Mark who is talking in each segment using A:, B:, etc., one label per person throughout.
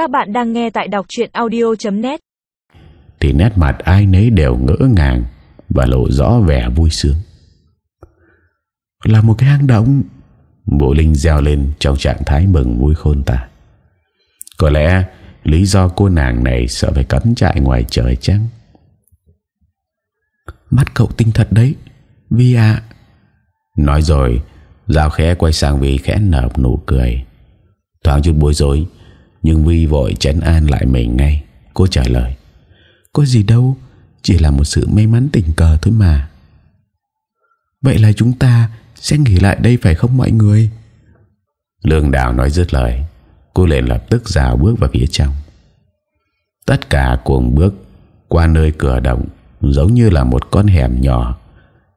A: Các bạn đang nghe tại đọc truyện audio.net
B: Thì nét mặt ai nấy đều ngỡ ngàng Và lộ rõ vẻ vui sướng. Là một cái hang động. Bộ Linh reo lên trong trạng thái mừng vui khôn tả. Có lẽ lý do cô nàng này sợ phải cắm trại ngoài trời chăng?
C: Mắt cậu tinh thật đấy, Vi à
B: Nói rồi Giao khẽ quay sang Vi khẽ nở nụ cười. Thoáng chút bối rối nhưng Vi vội chấn an lại mình ngay. Cô trả lời,
C: Có gì đâu, Chỉ là một sự may mắn tình cờ thôi mà. Vậy là chúng ta Sẽ nghỉ lại đây phải không mọi người?
B: Lương Đào nói dứt lời. Cô liền lập tức rào bước vào phía trong. Tất cả cùng bước Qua nơi cửa động Giống như là một con hẻm nhỏ,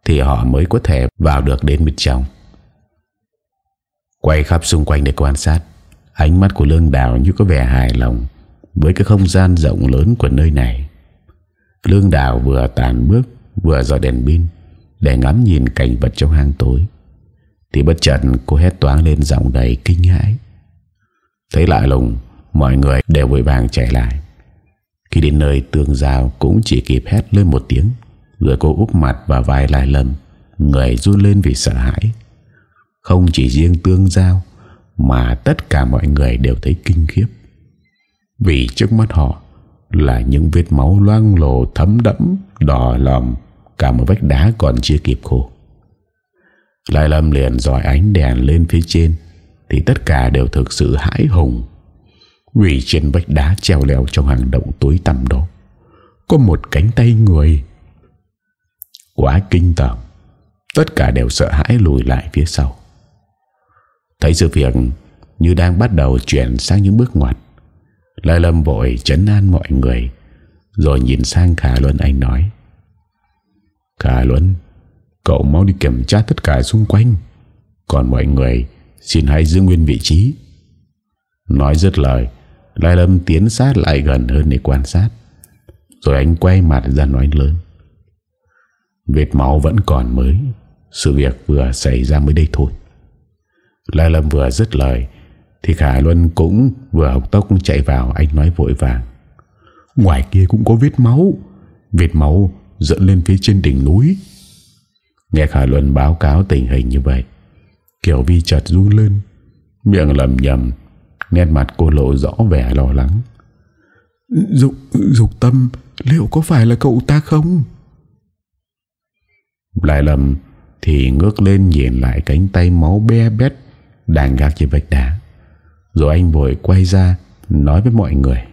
B: Thì họ mới có thể vào được đến bên trong. Quay khắp xung quanh để quan sát. Ánh mắt của Lương Đào như có vẻ hài lòng Với cái không gian rộng lớn của nơi này. Lương Đào vừa tàn bước, Vừa dò đèn pin Để ngắm nhìn cảnh vật trong hang tối. Thì bất chợt cô hét toáng lên giọng đầy kinh hãi. Thấy lạ lùng, Mọi người đều vội vàng chạy lại. Khi đến nơi tương giao Cũng chỉ kịp hét lên một tiếng, Rồi cô úp mặt và vai lại lầm Người run lên vì sợ hãi. Không chỉ riêng tương giao mà tất cả mọi người đều thấy kinh khiếp. Vì trước mắt họ Là những vết máu loang lổ thấm đẫm, Đỏ lòm, Cả một vách đá còn chưa kịp khô. Lai Lâm liền dòi ánh đèn lên phía trên, Thì tất cả đều thực sự hãi hùng. Vì trên vách đá treo leo trong hàng động tối tăm đó, Có một cánh tay người. Quá kinh tởm, Tất cả đều sợ hãi lùi lại phía sau. Thấy sự việc Như đang bắt đầu chuyển sang những bước ngoặt, Lai Lâm vội chấn an mọi người, Rồi nhìn sang Khả Luân Anh nói, Khả Luân, Cậu mau đi kiểm tra tất cả xung quanh, Còn mọi người Xin hãy giữ nguyên vị trí. Nói dứt lời, Lai Lâm tiến sát lại gần hơn để quan sát, Rồi anh quay mặt ra nói lớn Việt máu vẫn còn mới, Sự việc vừa xảy ra mới đây thôi. Lai Lâm vừa dứt lời Thì Khả Luân cũng vừa học tốc chạy vào Anh nói vội vàng. Ngoài kia cũng có vết máu. Vết máu dẫn lên phía trên đỉnh núi. Nghe Khả Luân báo cáo tình hình như vậy Kiều Vi chợt run lên Miệng lầm nhầm Nét mặt cô lộ rõ vẻ lo lắng.
C: Dục, dục tâm Liệu có phải là cậu ta không?
B: Lại lầm Thì ngước lên nhìn lại cánh tay máu be bét đang gác trên vách đá. Rồi anh vội quay ra, Nói với mọi người.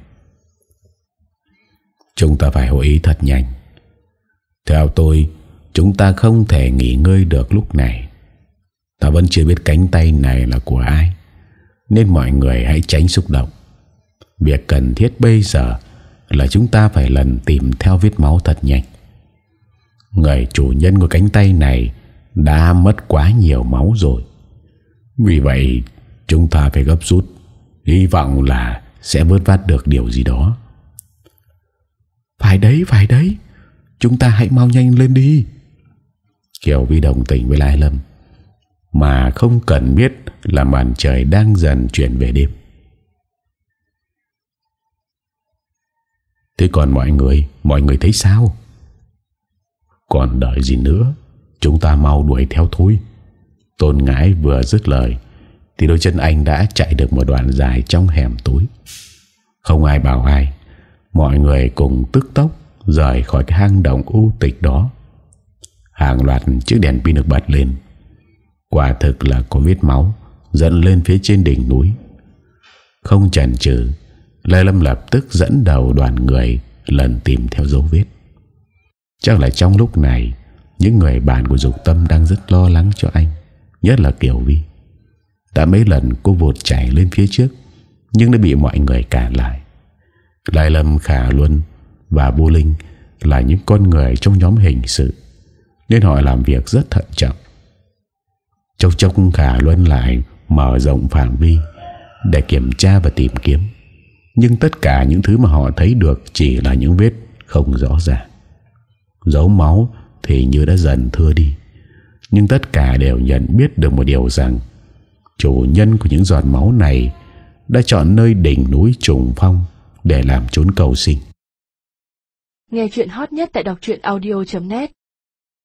B: Chúng ta phải hội ý thật nhanh. Theo tôi, Chúng ta không thể nghỉ ngơi được lúc này. Ta vẫn chưa biết cánh tay này là của ai, Nên mọi người hãy tránh xúc động. Việc cần thiết bây giờ Là chúng ta phải lần tìm theo vết máu thật nhanh. Người chủ nhân của cánh tay này Đã mất quá nhiều máu rồi. Vì vậy Chúng ta phải gấp rút. Hy vọng là Sẽ vớt vát được điều gì đó.
C: Phải đấy phải đấy. Chúng ta hãy mau nhanh lên đi.
B: Kiều Vi đồng tình với Lai Lâm. Mà không cần biết Là màn trời đang dần chuyển về đêm. Thế còn mọi người Mọi người thấy sao? Còn đợi gì nữa Chúng ta mau đuổi theo thôi Tôn ngãi vừa dứt lời, Thì đôi chân anh đã chạy được một đoạn dài Trong hẻm tối Không ai bảo ai, Mọi người cùng tức tốc Rời khỏi cái hang động u tịch đó. Hàng loạt chiếc đèn pin được bật lên. Quả thực là có vết máu Dẫn lên phía trên đỉnh núi. Không chần chừ, Lê Lâm lập tức dẫn đầu đoàn người Lần tìm theo dấu vết. Chắc là trong lúc này, Những người bạn của Dục Tâm Đang rất lo lắng cho anh. Nhất là Kiều Vi. Đã mấy lần cô vụt chạy lên phía trước, Nhưng đã bị mọi người cản lại. Lai Lâm, Khả Luân Và Bô Linh Là những con người trong nhóm hình sự, Nên họ làm việc rất thận trọng. Chốc chốc Khả Luân lại Mở rộng phạm vi Để kiểm tra và tìm kiếm, Nhưng tất cả những thứ mà họ thấy được Chỉ là những vết không rõ ràng. Dấu máu Thì như đã dần thưa đi. Nhưng tất cả đều nhận biết được một điều rằng, Chủ nhân của những giọt máu này đã chọn nơi đỉnh núi trùng phong để làm trốn cầu sinh.
A: Nghe chuyện hot nhất tại đọc audio.net